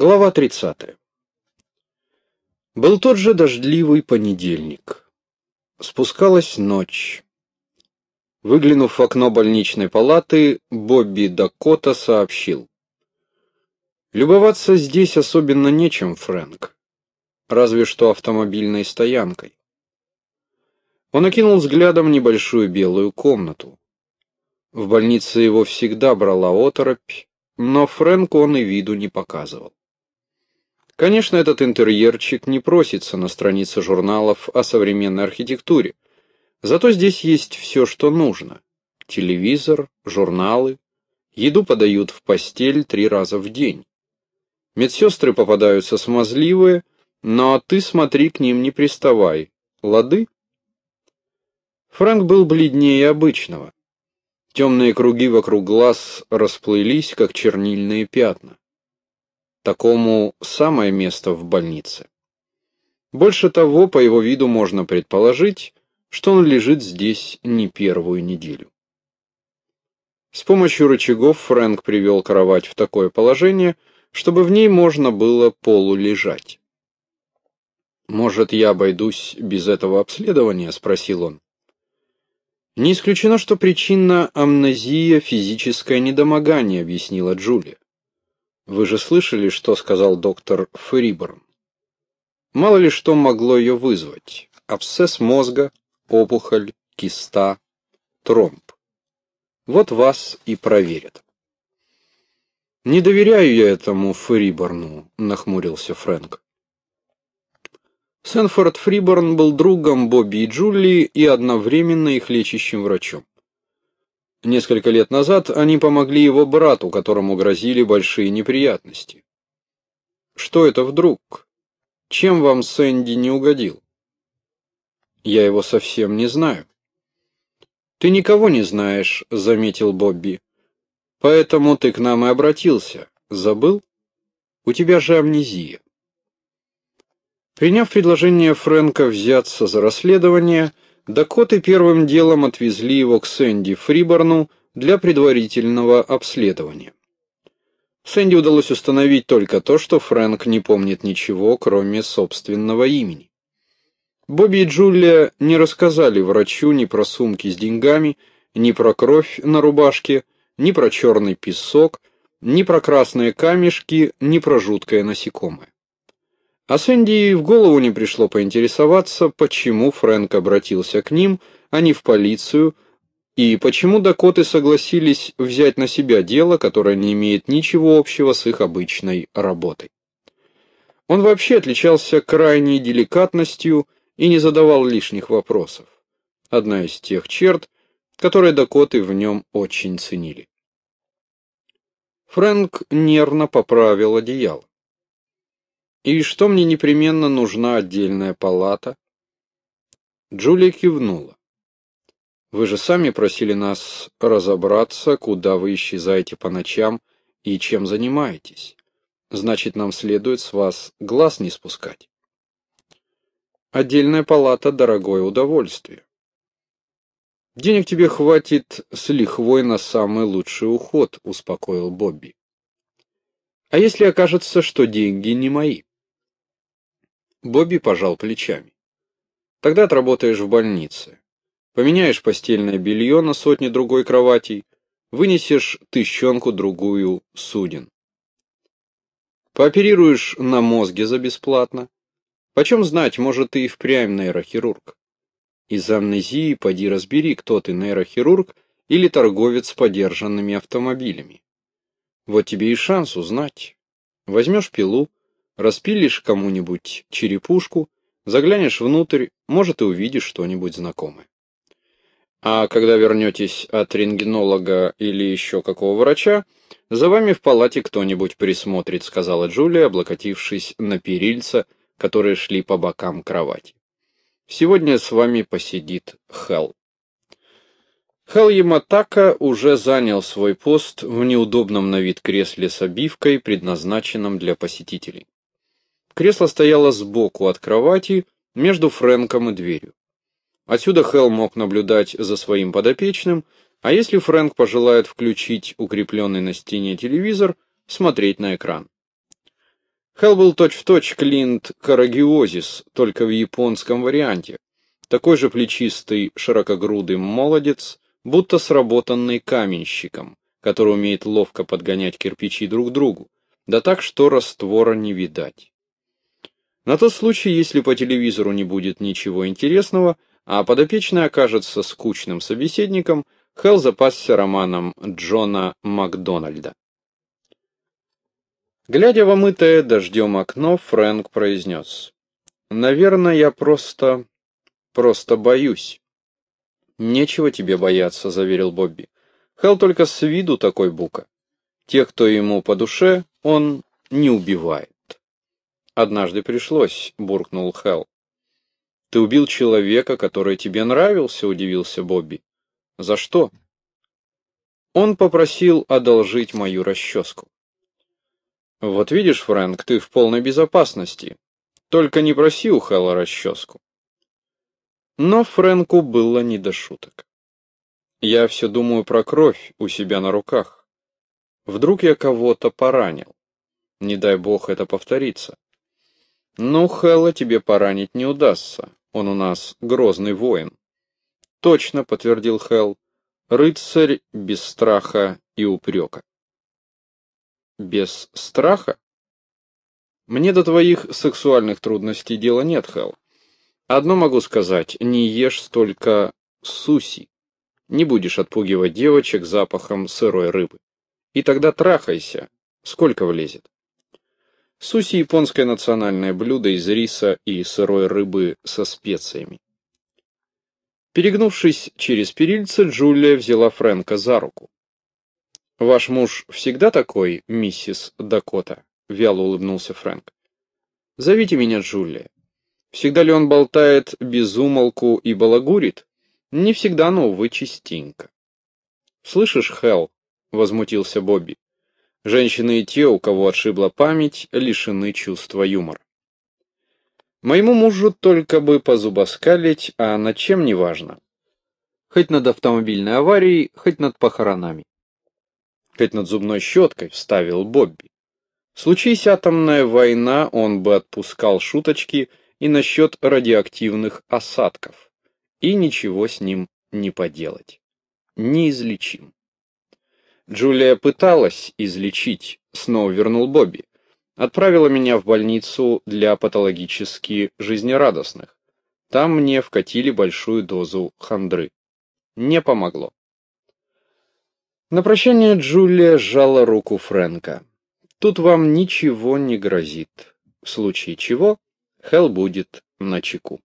Глава 30. Был тот же дождливый понедельник. Спускалась ночь. Выглянув в окно больничной палаты, Бобби Дакота сообщил. «Любоваться здесь особенно нечем, Фрэнк. Разве что автомобильной стоянкой». Он окинул взглядом небольшую белую комнату. В больнице его всегда брала оторопь, но Фрэнку он и виду не показывал. Конечно, этот интерьерчик не просится на странице журналов о современной архитектуре. Зато здесь есть все, что нужно. Телевизор, журналы. Еду подают в постель три раза в день. Медсестры попадаются смазливые, но ты смотри к ним не приставай. Лады? Фрэнк был бледнее обычного. Темные круги вокруг глаз расплылись, как чернильные пятна. Такому самое место в больнице. Больше того, по его виду можно предположить, что он лежит здесь не первую неделю. С помощью рычагов Фрэнк привел кровать в такое положение, чтобы в ней можно было полулежать. «Может, я обойдусь без этого обследования?» — спросил он. «Не исключено, что причина амнезия — физическое недомогание», — объяснила Джулия. Вы же слышали, что сказал доктор Фриборн? Мало ли что могло ее вызвать. Абсцесс мозга, опухоль, киста, тромб. Вот вас и проверят. «Не доверяю я этому Фриборну», — нахмурился Фрэнк. Сенфорд Фриборн был другом Бобби и Джулии и одновременно их лечащим врачом. Несколько лет назад они помогли его брату, которому грозили большие неприятности. Что это вдруг? Чем вам Сэнди не угодил? Я его совсем не знаю. Ты никого не знаешь, заметил Бобби. Поэтому ты к нам и обратился. Забыл? У тебя же амнезия. Приняв предложение Фрэнка взяться за расследование, Дакоты первым делом отвезли его к Сэнди Фриборну для предварительного обследования. Сэнди удалось установить только то, что Фрэнк не помнит ничего, кроме собственного имени. Бобби и Джулия не рассказали врачу ни про сумки с деньгами, ни про кровь на рубашке, ни про черный песок, ни про красные камешки, ни про жуткое насекомое. А Сэнди в голову не пришло поинтересоваться, почему Фрэнк обратился к ним, а не в полицию, и почему Дакоты согласились взять на себя дело, которое не имеет ничего общего с их обычной работой. Он вообще отличался крайней деликатностью и не задавал лишних вопросов. Одна из тех черт, которые Дакоты в нем очень ценили. Фрэнк нервно поправил одеяло. И что мне непременно нужна отдельная палата? Джулия кивнула. Вы же сами просили нас разобраться, куда вы исчезаете по ночам и чем занимаетесь. Значит, нам следует с вас глаз не спускать. Отдельная палата — дорогое удовольствие. Денег тебе хватит с лихвой на самый лучший уход, успокоил Бобби. А если окажется, что деньги не мои? Бобби пожал плечами. Тогда отработаешь в больнице. Поменяешь постельное белье на сотни другой кроватей, вынесешь тыщенку-другую суден. Пооперируешь на мозге за бесплатно. Почем знать, может, ты и впрямь нейрохирург. Из амнезии поди разбери, кто ты, нейрохирург или торговец с подержанными автомобилями. Вот тебе и шанс узнать. Возьмешь пилу, Распилишь кому-нибудь черепушку, заглянешь внутрь, может и увидишь что-нибудь знакомое. А когда вернетесь от рентгенолога или еще какого врача, за вами в палате кто-нибудь присмотрит, сказала Джулия, облокотившись на перильца, которые шли по бокам кровати. Сегодня с вами посидит Хелл. Хелл Яматака уже занял свой пост в неудобном на вид кресле с обивкой, предназначенном для посетителей. Кресло стояло сбоку от кровати, между Фрэнком и дверью. Отсюда Хелл мог наблюдать за своим подопечным, а если Фрэнк пожелает включить укрепленный на стене телевизор, смотреть на экран. Хелл был точь-в-точь точь Клинт Карагиозис, только в японском варианте. Такой же плечистый, широкогрудый молодец, будто сработанный каменщиком, который умеет ловко подгонять кирпичи друг к другу, да так, что раствора не видать. На тот случай, если по телевизору не будет ничего интересного, а подопечный окажется скучным собеседником, Хелл запасся романом Джона Макдональда. Глядя в омытое дождем окно, Фрэнк произнес. «Наверное, я просто... просто боюсь». «Нечего тебе бояться», — заверил Бобби. «Хелл только с виду такой бука. Тех, кто ему по душе, он не убивает». «Однажды пришлось», — буркнул Хелл. «Ты убил человека, который тебе нравился», — удивился Бобби. «За что?» «Он попросил одолжить мою расческу». Вот видишь, Фрэнк, ты в полной безопасности. Только не проси у Хэлла расческу. Но Фрэнку было не до шуток. Я все думаю про кровь у себя на руках. Вдруг я кого-то поранил. Не дай бог это повторится. Ну, Хэлла тебе поранить не удастся. Он у нас грозный воин. Точно, подтвердил Хелл. Рыцарь без страха и упрека. Без страха? Мне до твоих сексуальных трудностей дела нет, Хэл. Одно могу сказать, не ешь столько суси. Не будешь отпугивать девочек запахом сырой рыбы. И тогда трахайся. Сколько влезет? Суси – японское национальное блюдо из риса и сырой рыбы со специями. Перегнувшись через перильце, Джулия взяла Фрэнка за руку. «Ваш муж всегда такой, миссис Дакота?» — вяло улыбнулся Фрэнк. «Зовите меня Джулия. Всегда ли он болтает без умолку и балагурит? Не всегда, но, увы, частенько». «Слышишь, Хелл?» — возмутился Бобби. «Женщины и те, у кого отшибла память, лишены чувства юмора». «Моему мужу только бы позубоскалить, а над чем не важно. Хоть над автомобильной аварией, хоть над похоронами хоть над зубной щеткой, вставил Бобби. Случись атомная война, он бы отпускал шуточки и насчет радиоактивных осадков. И ничего с ним не поделать. Неизлечим. Джулия пыталась излечить, снова вернул Бобби. Отправила меня в больницу для патологически жизнерадостных. Там мне вкатили большую дозу хандры. Не помогло. На прощание Джулия сжала руку Фрэнка. «Тут вам ничего не грозит. В случае чего Хелл будет на чеку».